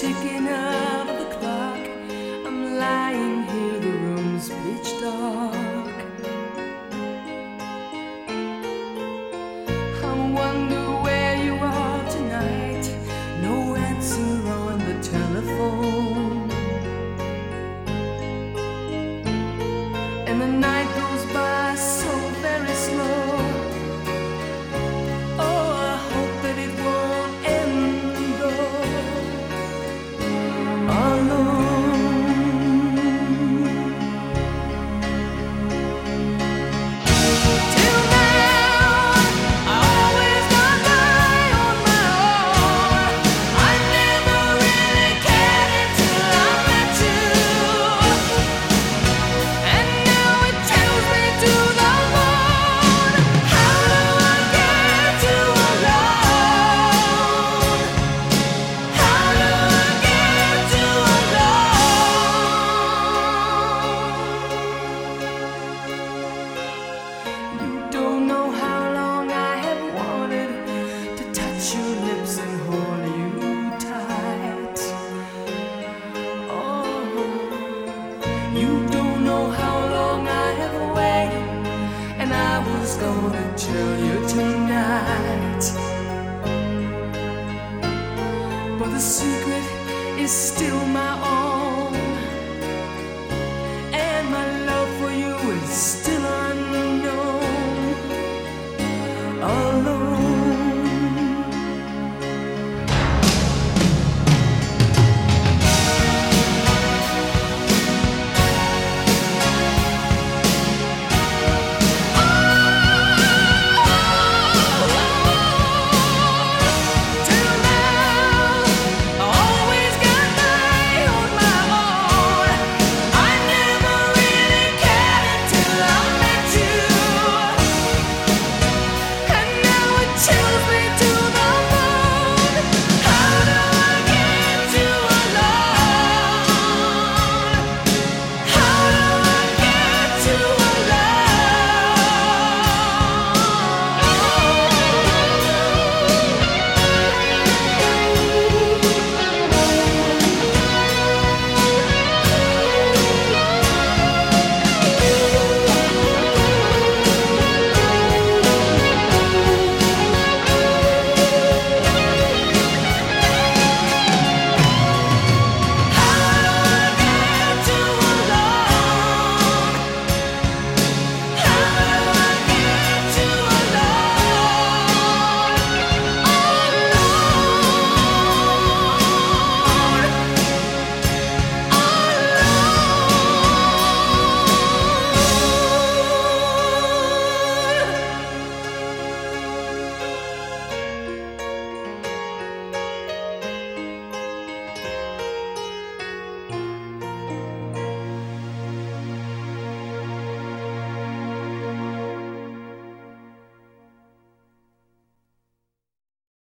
ticking of the clock. I'm lying here, the room's pitch dark. I wonder. You don't know how long I have waited, and I was gonna tell you tonight. But the secret is still my own.